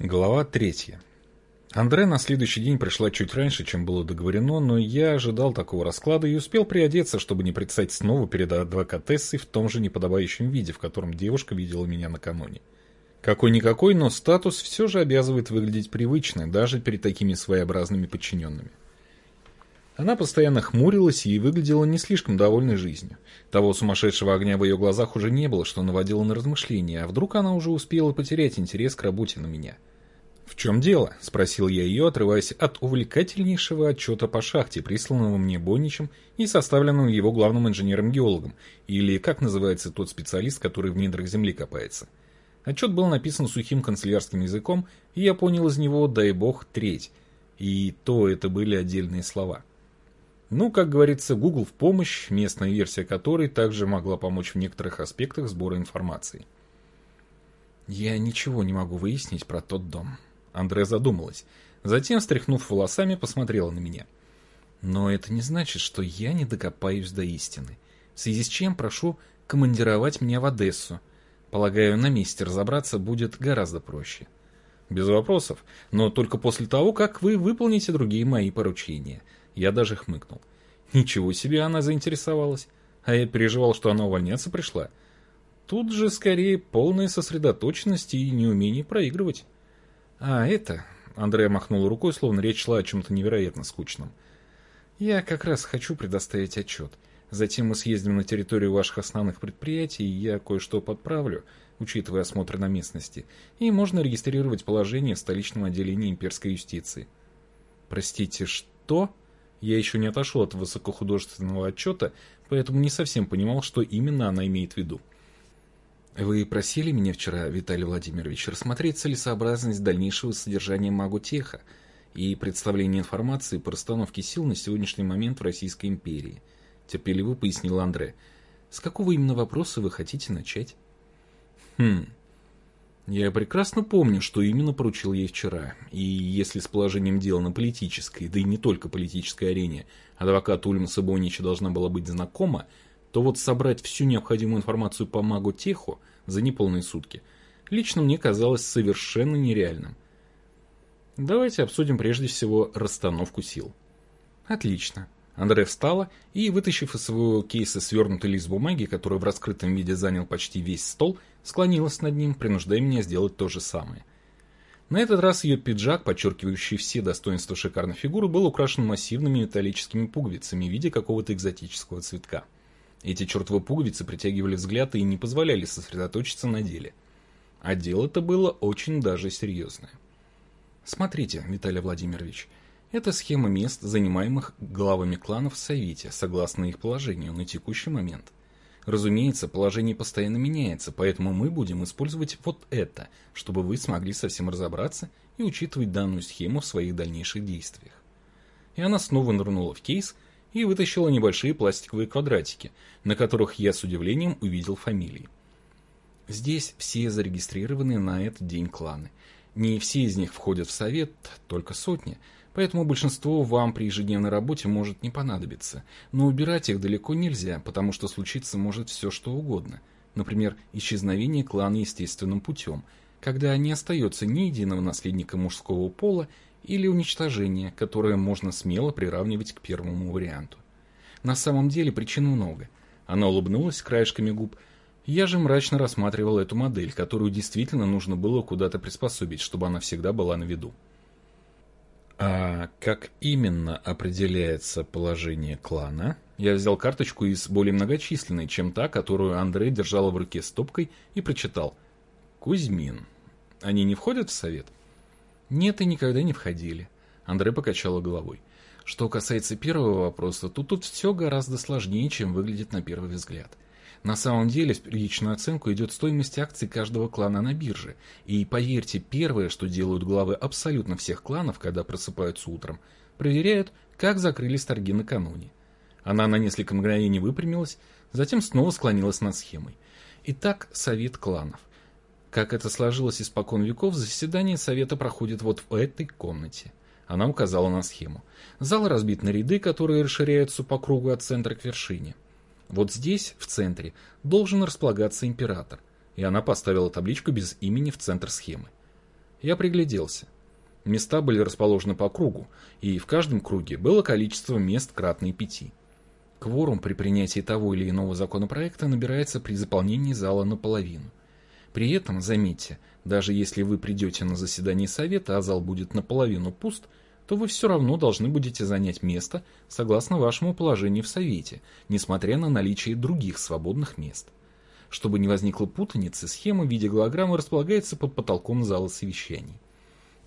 Глава третья. Андре на следующий день пришла чуть раньше, чем было договорено, но я ожидал такого расклада и успел приодеться, чтобы не предстать снова перед адвокатессой в том же неподобающем виде, в котором девушка видела меня накануне. Какой-никакой, но статус все же обязывает выглядеть привычно, даже перед такими своеобразными подчиненными. Она постоянно хмурилась и выглядела не слишком довольной жизнью. Того сумасшедшего огня в ее глазах уже не было, что наводило на размышления, а вдруг она уже успела потерять интерес к работе на меня. «В чем дело?» – спросил я ее, отрываясь от увлекательнейшего отчета по шахте, присланного мне Бонничем и составленного его главным инженером-геологом, или как называется тот специалист, который в недрах земли копается. Отчет был написан сухим канцелярским языком, и я понял из него, дай бог, треть. И то это были отдельные слова. Ну, как говорится, Google в помощь, местная версия которой также могла помочь в некоторых аспектах сбора информации. Я ничего не могу выяснить про тот дом. Андре задумалась. Затем, встряхнув волосами, посмотрела на меня. Но это не значит, что я не докопаюсь до истины. В связи с чем прошу командировать меня в Одессу. Полагаю, на месте разобраться будет гораздо проще. Без вопросов, но только после того, как вы выполните другие мои поручения – я даже хмыкнул. Ничего себе она заинтересовалась. А я переживал, что она увольняться пришла. Тут же скорее полная сосредоточенность и неумение проигрывать. А это... Андрея махнул рукой, словно речь шла о чем-то невероятно скучном. Я как раз хочу предоставить отчет. Затем мы съездим на территорию ваших основных предприятий, и я кое-что подправлю, учитывая осмотр на местности, и можно регистрировать положение в столичном отделении имперской юстиции. Простите, что? Я еще не отошел от высокохудожественного отчета, поэтому не совсем понимал, что именно она имеет в виду. Вы просили меня вчера, Виталий Владимирович, рассмотреть целесообразность дальнейшего содержания Магутеха и представления информации по расстановке сил на сегодняшний момент в Российской империи, терпеливо пояснил Андре. С какого именно вопроса вы хотите начать? Хм, я прекрасно помню, что именно поручил ей вчера, и если с положением дела на политической, да и не только политической арене, адвокат Ульмаса Бонича должна была быть знакома, то вот собрать всю необходимую информацию по магу Теху за неполные сутки лично мне казалось совершенно нереальным. Давайте обсудим прежде всего расстановку сил. Отлично. Андре встала и, вытащив из своего кейса свернутый лист бумаги, который в раскрытом виде занял почти весь стол, склонилась над ним, принуждая меня сделать то же самое. На этот раз ее пиджак, подчеркивающий все достоинства шикарной фигуры, был украшен массивными металлическими пуговицами в виде какого-то экзотического цветка. Эти чертовы пуговицы притягивали взгляд и не позволяли сосредоточиться на деле. А дело-то было очень даже серьезное. Смотрите, Виталий Владимирович, это схема мест, занимаемых главами кланов в Совете, согласно их положению на текущий момент. Разумеется, положение постоянно меняется, поэтому мы будем использовать вот это, чтобы вы смогли совсем разобраться и учитывать данную схему в своих дальнейших действиях. И она снова нырнула в кейс и вытащила небольшие пластиковые квадратики, на которых я с удивлением увидел фамилии. Здесь все зарегистрированы на этот день кланы. Не все из них входят в совет, только сотни – Поэтому большинство вам при ежедневной работе может не понадобиться. Но убирать их далеко нельзя, потому что случиться может все что угодно. Например, исчезновение клана естественным путем, когда не остается ни единого наследника мужского пола, или уничтожение, которое можно смело приравнивать к первому варианту. На самом деле причин много. Она улыбнулась краешками губ. Я же мрачно рассматривал эту модель, которую действительно нужно было куда-то приспособить, чтобы она всегда была на виду. А как именно определяется положение клана? Я взял карточку из более многочисленной, чем та, которую Андрей держала в руке стопкой и прочитал. Кузьмин. Они не входят в совет? Нет и никогда не входили. Андрей покачала головой. Что касается первого вопроса, то тут все гораздо сложнее, чем выглядит на первый взгляд. На самом деле, в первичную оценку идет стоимость акций каждого клана на бирже. И поверьте, первое, что делают главы абсолютно всех кланов, когда просыпаются утром, проверяют, как закрылись торги накануне. Она на несколько мгновений выпрямилась, затем снова склонилась над схемой. Итак, совет кланов. Как это сложилось испокон веков, заседание совета проходит вот в этой комнате. Она указала на схему. Зал разбит на ряды, которые расширяются по кругу от центра к вершине. Вот здесь, в центре, должен располагаться император, и она поставила табличку без имени в центр схемы. Я пригляделся. Места были расположены по кругу, и в каждом круге было количество мест кратное пяти. Кворум при принятии того или иного законопроекта набирается при заполнении зала наполовину. При этом, заметьте, даже если вы придете на заседание совета, а зал будет наполовину пуст, то вы все равно должны будете занять место согласно вашему положению в совете, несмотря на наличие других свободных мест. Чтобы не возникло путаницы, схема в виде голограммы располагается под потолком зала совещаний.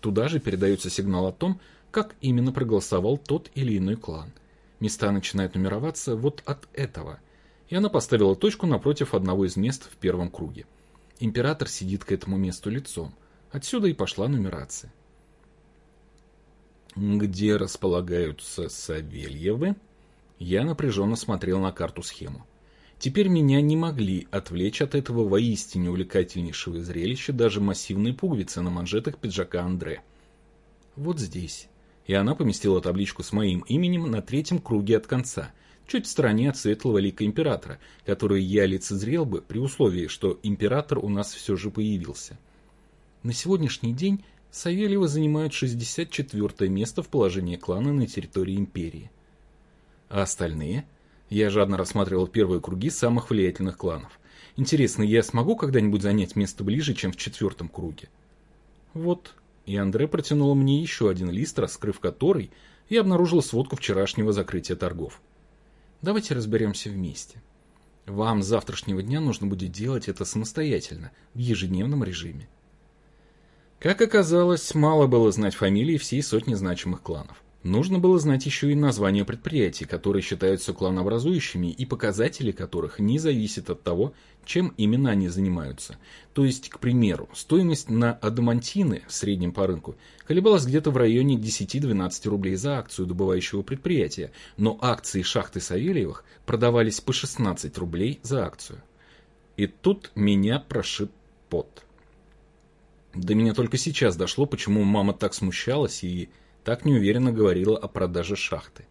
Туда же передается сигнал о том, как именно проголосовал тот или иной клан. Места начинают нумероваться вот от этого. И она поставила точку напротив одного из мест в первом круге. Император сидит к этому месту лицом. Отсюда и пошла нумерация. Где располагаются Савельевы? Я напряженно смотрел на карту-схему. Теперь меня не могли отвлечь от этого воистине увлекательнейшего зрелища даже массивные пуговицы на манжетах пиджака Андре. Вот здесь. И она поместила табличку с моим именем на третьем круге от конца, чуть в стороне от светлого лика императора, который я лицезрел бы при условии, что император у нас все же появился. На сегодняшний день Савельевы занимают 64 место в положении клана на территории империи. А остальные? Я жадно рассматривал первые круги самых влиятельных кланов. Интересно, я смогу когда-нибудь занять место ближе, чем в четвертом круге? Вот. И Андре протянул мне еще один лист, раскрыв который, я обнаружил сводку вчерашнего закрытия торгов. Давайте разберемся вместе. Вам с завтрашнего дня нужно будет делать это самостоятельно, в ежедневном режиме. Как оказалось, мало было знать фамилии всей сотни значимых кланов. Нужно было знать еще и названия предприятий, которые считаются кланообразующими и показатели которых не зависят от того, чем именно они занимаются. То есть, к примеру, стоимость на адамантины в среднем по рынку колебалась где-то в районе 10-12 рублей за акцию добывающего предприятия, но акции шахты Савельевых продавались по 16 рублей за акцию. И тут меня прошиб пот. До меня только сейчас дошло, почему мама так смущалась и так неуверенно говорила о продаже шахты.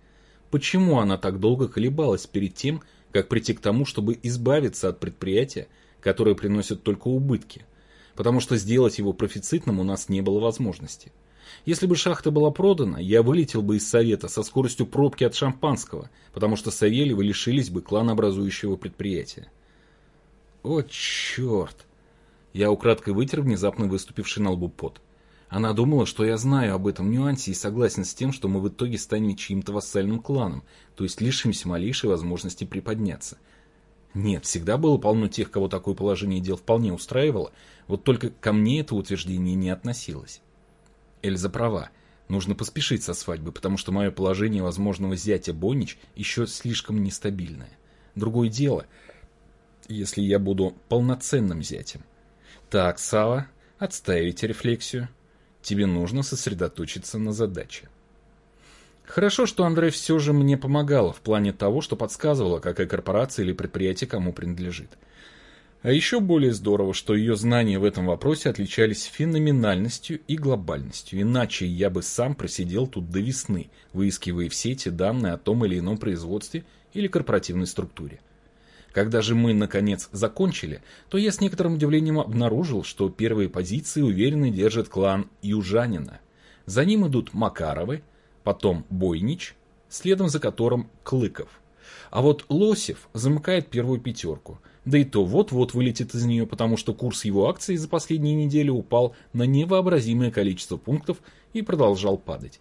Почему она так долго колебалась перед тем, как прийти к тому, чтобы избавиться от предприятия, которое приносит только убытки? Потому что сделать его профицитным у нас не было возможности. Если бы шахта была продана, я вылетел бы из совета со скоростью пробки от шампанского, потому что Савельевы лишились бы кланообразующего предприятия. О, черт! Я украдкой вытер внезапно выступивший на лбу пот. Она думала, что я знаю об этом нюансе и согласен с тем, что мы в итоге станем чьим-то вассальным кланом, то есть лишимся малейшей возможности приподняться. Нет, всегда было полно тех, кого такое положение дел вполне устраивало, вот только ко мне это утверждение не относилось. Эльза права. Нужно поспешить со свадьбой, потому что мое положение возможного зятя Бонич еще слишком нестабильное. Другое дело, если я буду полноценным зятем. Так, Сава, отставить рефлексию. Тебе нужно сосредоточиться на задаче. Хорошо, что Андрей все же мне помогала в плане того, что подсказывала, какая корпорация или предприятие кому принадлежит. А еще более здорово, что ее знания в этом вопросе отличались феноменальностью и глобальностью, иначе я бы сам просидел тут до весны, выискивая все эти данные о том или ином производстве или корпоративной структуре. Когда же мы, наконец, закончили, то я с некоторым удивлением обнаружил, что первые позиции уверенно держит клан Южанина. За ним идут Макаровы, потом Бойнич, следом за которым Клыков. А вот Лосев замыкает первую пятерку, да и то вот-вот вылетит из нее, потому что курс его акций за последние недели упал на невообразимое количество пунктов и продолжал падать.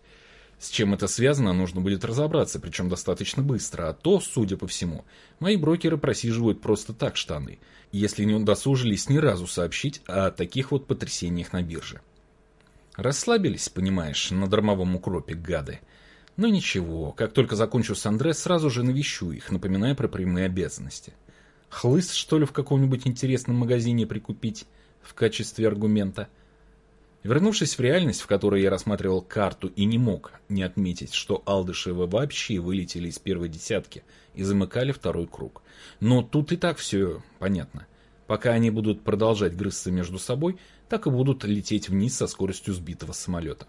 С чем это связано, нужно будет разобраться, причем достаточно быстро, а то, судя по всему, мои брокеры просиживают просто так штаны, если не удосужились ни разу сообщить о таких вот потрясениях на бирже. Расслабились, понимаешь, на дармовом укропе, гады. Но ничего, как только закончу с Андре, сразу же навещу их, напоминая про прямые обязанности. Хлыст, что ли, в каком-нибудь интересном магазине прикупить в качестве аргумента – Вернувшись в реальность, в которой я рассматривал карту и не мог не отметить, что Алдышевы вообще вылетели из первой десятки и замыкали второй круг. Но тут и так все понятно. Пока они будут продолжать грызться между собой, так и будут лететь вниз со скоростью сбитого самолета.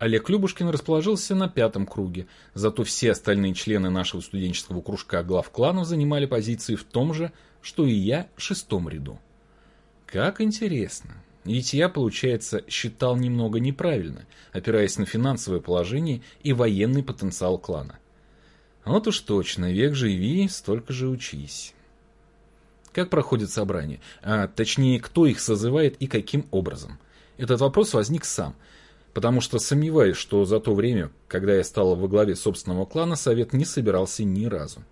Олег Любушкин расположился на пятом круге, зато все остальные члены нашего студенческого кружка глав кланов занимали позиции в том же, что и я, шестом ряду. Как интересно. Ведь я, получается, считал немного неправильно, опираясь на финансовое положение и военный потенциал клана. Вот уж точно, век живи, столько же учись. Как проходит собрание? А точнее, кто их созывает и каким образом? Этот вопрос возник сам, потому что сомневаюсь, что за то время, когда я стал во главе собственного клана, совет не собирался ни разу.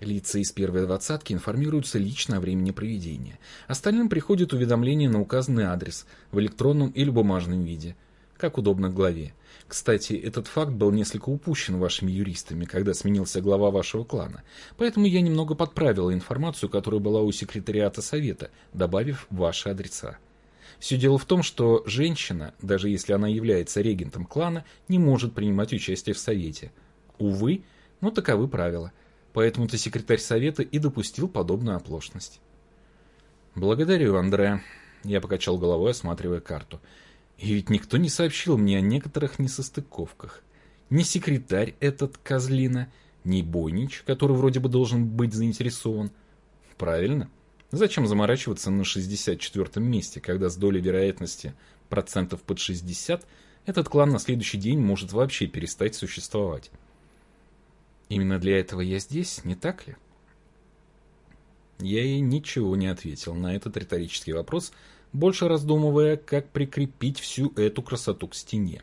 Лица из первой двадцатки информируются лично о времени проведения. Остальным приходит уведомление на указанный адрес в электронном или бумажном виде, как удобно главе. Кстати, этот факт был несколько упущен вашими юристами, когда сменился глава вашего клана, поэтому я немного подправила информацию, которая была у секретариата совета, добавив ваши адреса. Все дело в том, что женщина, даже если она является регентом клана, не может принимать участие в совете. Увы, но таковы правила – Поэтому-то секретарь совета и допустил подобную оплошность. «Благодарю, Андре», — я покачал головой, осматривая карту. «И ведь никто не сообщил мне о некоторых несостыковках. Ни секретарь этот Козлина, ни Бойнич, который вроде бы должен быть заинтересован. Правильно? Зачем заморачиваться на 64-м месте, когда с долей вероятности процентов под 60 этот клан на следующий день может вообще перестать существовать?» Именно для этого я здесь, не так ли? Я ей ничего не ответил на этот риторический вопрос, больше раздумывая, как прикрепить всю эту красоту к стене.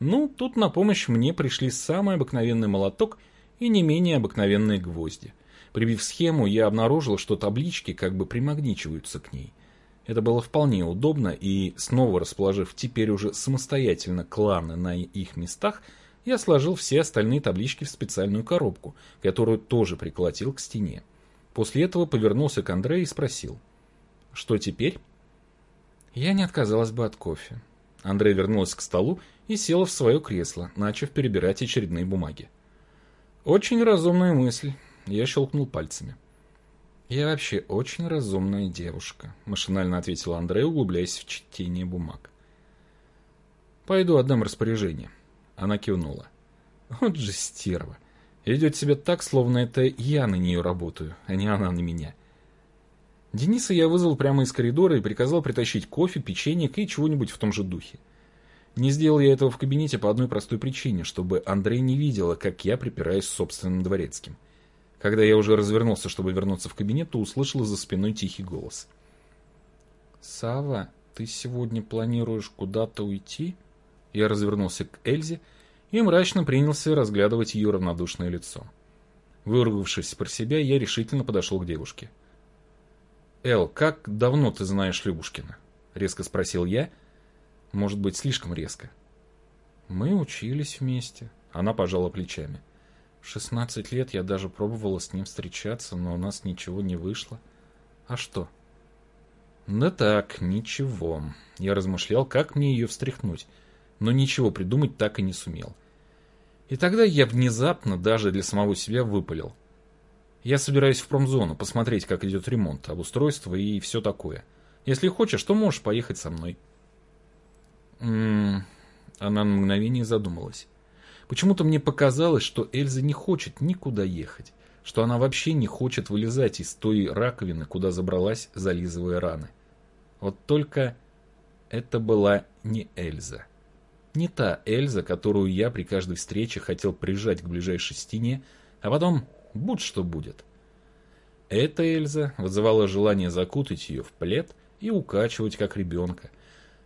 Ну, тут на помощь мне пришли самый обыкновенный молоток и не менее обыкновенные гвозди. Прибив схему, я обнаружил, что таблички как бы примагничиваются к ней. Это было вполне удобно, и снова расположив теперь уже самостоятельно кланы на их местах – я сложил все остальные таблички в специальную коробку, которую тоже приколотил к стене. После этого повернулся к Андре и спросил. «Что теперь?» Я не отказалась бы от кофе. Андрей вернулась к столу и села в свое кресло, начав перебирать очередные бумаги. «Очень разумная мысль», — я щелкнул пальцами. «Я вообще очень разумная девушка», — машинально ответил Андрей, углубляясь в чтение бумаг. «Пойду отдам распоряжение». Она кивнула. Вот же стерва. Ведет себя так, словно это я на нее работаю, а не она на меня. Дениса я вызвал прямо из коридора и приказал притащить кофе, печенье и чего-нибудь в том же духе. Не сделал я этого в кабинете по одной простой причине, чтобы Андрей не видела, как я припираюсь с собственным дворецким. Когда я уже развернулся, чтобы вернуться в кабинет, то услышал за спиной тихий голос. «Сава, ты сегодня планируешь куда-то уйти?» Я развернулся к Эльзе и мрачно принялся разглядывать ее равнодушное лицо. Выругавшись про себя, я решительно подошел к девушке. «Эл, как давно ты знаешь Любушкина?» — резко спросил я. Может быть, слишком резко. «Мы учились вместе», — она пожала плечами. «В шестнадцать лет я даже пробовала с ним встречаться, но у нас ничего не вышло. А что?» «Да так, ничего». Я размышлял, как мне ее встряхнуть — но ничего придумать так и не сумел. И тогда я внезапно даже для самого себя выпалил. Я собираюсь в промзону посмотреть, как идет ремонт, обустройство и все такое. Если хочешь, то можешь поехать со мной. М м-м, -м -м. Она на мгновение задумалась. Почему-то мне показалось, что Эльза не хочет никуда ехать, что она вообще не хочет вылезать из той раковины, куда забралась, зализывая раны. Вот только это была не Эльза. Не та Эльза, которую я при каждой встрече хотел прижать к ближайшей стене, а потом будь что будет. Эта Эльза вызывала желание закутать ее в плед и укачивать, как ребенка.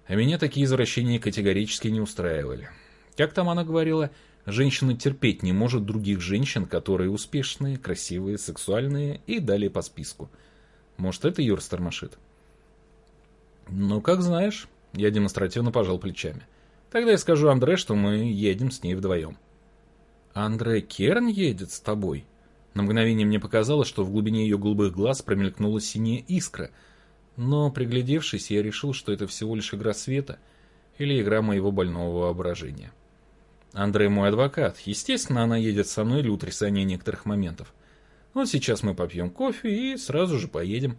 А меня такие извращения категорически не устраивали. Как там она говорила, женщина терпеть не может других женщин, которые успешные, красивые, сексуальные и далее по списку. Может, это ее растормошит? Ну, как знаешь, я демонстративно пожал плечами. Тогда я скажу Андре, что мы едем с ней вдвоем. Андре Керн едет с тобой? На мгновение мне показалось, что в глубине ее голубых глаз промелькнула синяя искра, но, приглядевшись, я решил, что это всего лишь игра света или игра моего больного воображения. Андре мой адвокат. Естественно, она едет со мной для утрясания некоторых моментов. Но сейчас мы попьем кофе и сразу же поедем.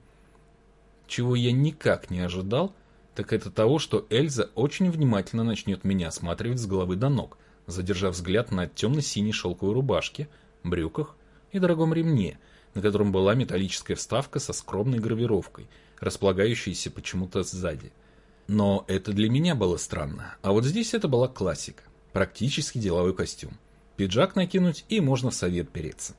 Чего я никак не ожидал – так это того, что Эльза очень внимательно начнет меня осматривать с головы до ног, задержав взгляд на темно-синей шелковой рубашке, брюках и дорогом ремне, на котором была металлическая вставка со скромной гравировкой, располагающейся почему-то сзади. Но это для меня было странно, а вот здесь это была классика, практически деловой костюм. Пиджак накинуть и можно в совет переться.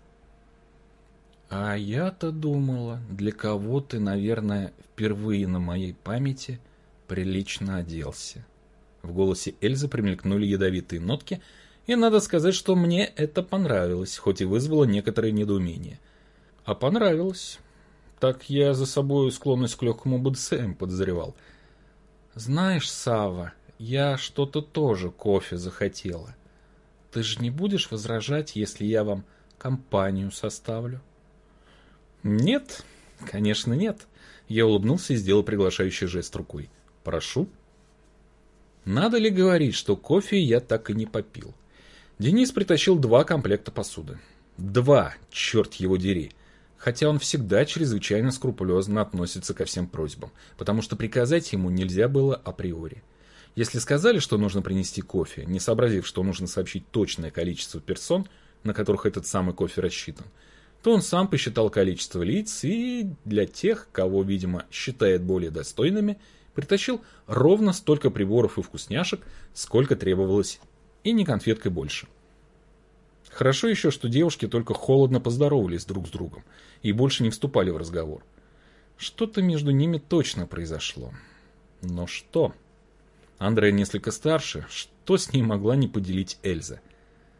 А я-то думала, для кого ты, наверное, впервые на моей памяти прилично оделся. В голосе Эльзы примелькнули ядовитые нотки, и надо сказать, что мне это понравилось, хоть и вызвало некоторое недоумение. А понравилось. Так я за собой склонность к легкому БДСМ подозревал. Знаешь, Сава, я что-то тоже кофе захотела. Ты же не будешь возражать, если я вам компанию составлю? Нет, конечно нет. Я улыбнулся и сделал приглашающий жест рукой. Прошу. Надо ли говорить, что кофе я так и не попил? Денис притащил два комплекта посуды. Два, черт его дери. Хотя он всегда чрезвычайно скрупулезно относится ко всем просьбам, потому что приказать ему нельзя было априори. Если сказали, что нужно принести кофе, не сообразив, что нужно сообщить точное количество персон, на которых этот самый кофе рассчитан, то он сам посчитал количество лиц и для тех, кого, видимо, считает более достойными, Притащил ровно столько приборов и вкусняшек, сколько требовалось, и не конфеткой больше. Хорошо еще, что девушки только холодно поздоровались друг с другом и больше не вступали в разговор. Что-то между ними точно произошло. Но что? Андрея несколько старше, что с ней могла не поделить Эльза?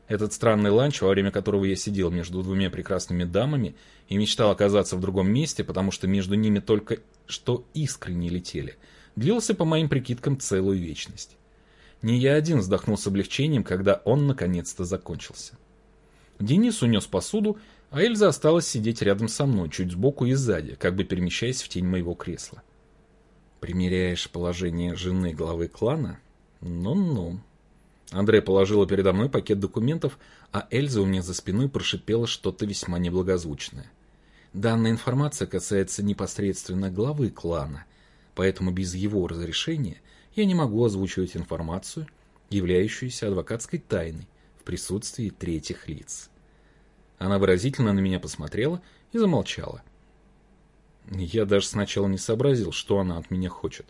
Этот странный ланч, во время которого я сидел между двумя прекрасными дамами и мечтал оказаться в другом месте, потому что между ними только что искры не летели – длился, по моим прикидкам, целую вечность. Не я один вздохнул с облегчением, когда он наконец-то закончился. Денис унес посуду, а Эльза осталась сидеть рядом со мной, чуть сбоку и сзади, как бы перемещаясь в тень моего кресла. Примеряешь положение жены главы клана? Ну-ну. Андрей положила передо мной пакет документов, а Эльза у меня за спиной прошипела что-то весьма неблагозвучное. Данная информация касается непосредственно главы клана – поэтому без его разрешения я не могу озвучивать информацию, являющуюся адвокатской тайной в присутствии третьих лиц. Она выразительно на меня посмотрела и замолчала. Я даже сначала не сообразил, что она от меня хочет.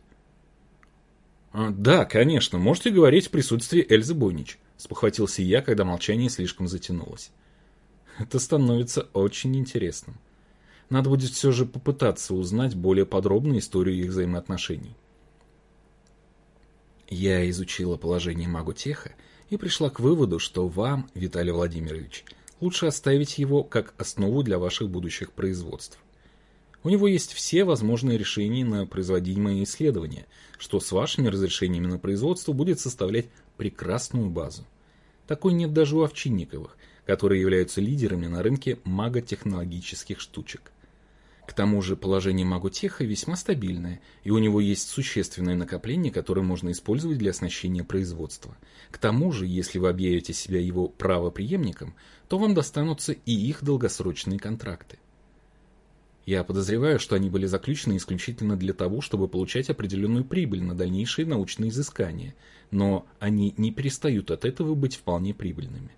«А, «Да, конечно, можете говорить в присутствии Эльзы Бойнич», — спохватился я, когда молчание слишком затянулось. «Это становится очень интересным. Надо будет все же попытаться узнать более подробную историю их взаимоотношений. Я изучила положение Магутеха и пришла к выводу, что вам, Виталий Владимирович, лучше оставить его как основу для ваших будущих производств. У него есть все возможные решения на производимые исследования, что с вашими разрешениями на производство будет составлять прекрасную базу. Такой нет даже у Овчинниковых, которые являются лидерами на рынке маготехнологических штучек. К тому же положение Магутеха весьма стабильное, и у него есть существенное накопление, которое можно использовать для оснащения производства. К тому же, если вы объявите себя его правоприемником, то вам достанутся и их долгосрочные контракты. Я подозреваю, что они были заключены исключительно для того, чтобы получать определенную прибыль на дальнейшие научные изыскания, но они не перестают от этого быть вполне прибыльными.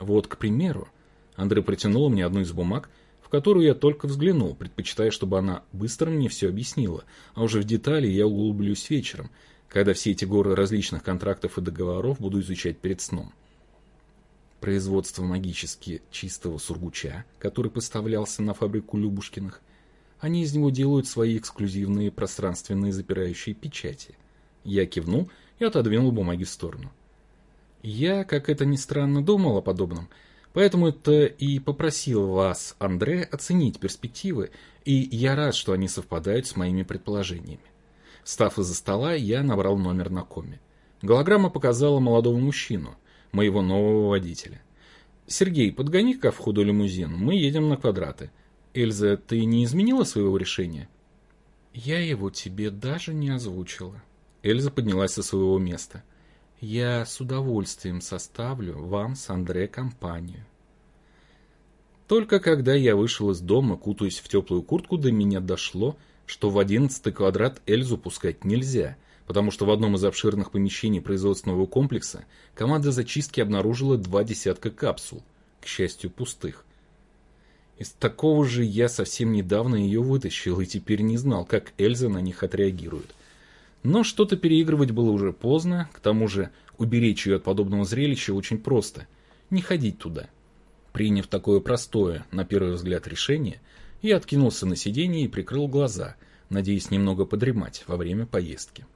Вот, к примеру, Андрей протянул мне одну из бумаг, которую я только взглянул, предпочитая, чтобы она быстро мне все объяснила, а уже в детали я углублюсь вечером, когда все эти горы различных контрактов и договоров буду изучать перед сном. Производство магически чистого сургуча, который поставлялся на фабрику Любушкиных, они из него делают свои эксклюзивные пространственные запирающие печати. Я кивнул и отодвинул бумаги в сторону. Я, как это ни странно, думал о подобном – Поэтому это и попросил вас, Андре, оценить перспективы, и я рад, что они совпадают с моими предположениями. Встав из-за стола, я набрал номер на коме. Голограмма показала молодого мужчину, моего нового водителя. «Сергей, подгони-ка в входу лимузин, мы едем на квадраты. Эльза, ты не изменила своего решения?» «Я его тебе даже не озвучила». Эльза поднялась со своего места. Я с удовольствием составлю вам с Андре компанию. Только когда я вышел из дома, кутаясь в теплую куртку, до меня дошло, что в одиннадцатый квадрат Эльзу пускать нельзя, потому что в одном из обширных помещений производственного комплекса команда зачистки обнаружила два десятка капсул, к счастью, пустых. Из такого же я совсем недавно ее вытащил и теперь не знал, как Эльза на них отреагирует. Но что-то переигрывать было уже поздно, к тому же уберечь ее от подобного зрелища очень просто – не ходить туда. Приняв такое простое, на первый взгляд, решение, я откинулся на сиденье и прикрыл глаза, надеясь немного подремать во время поездки.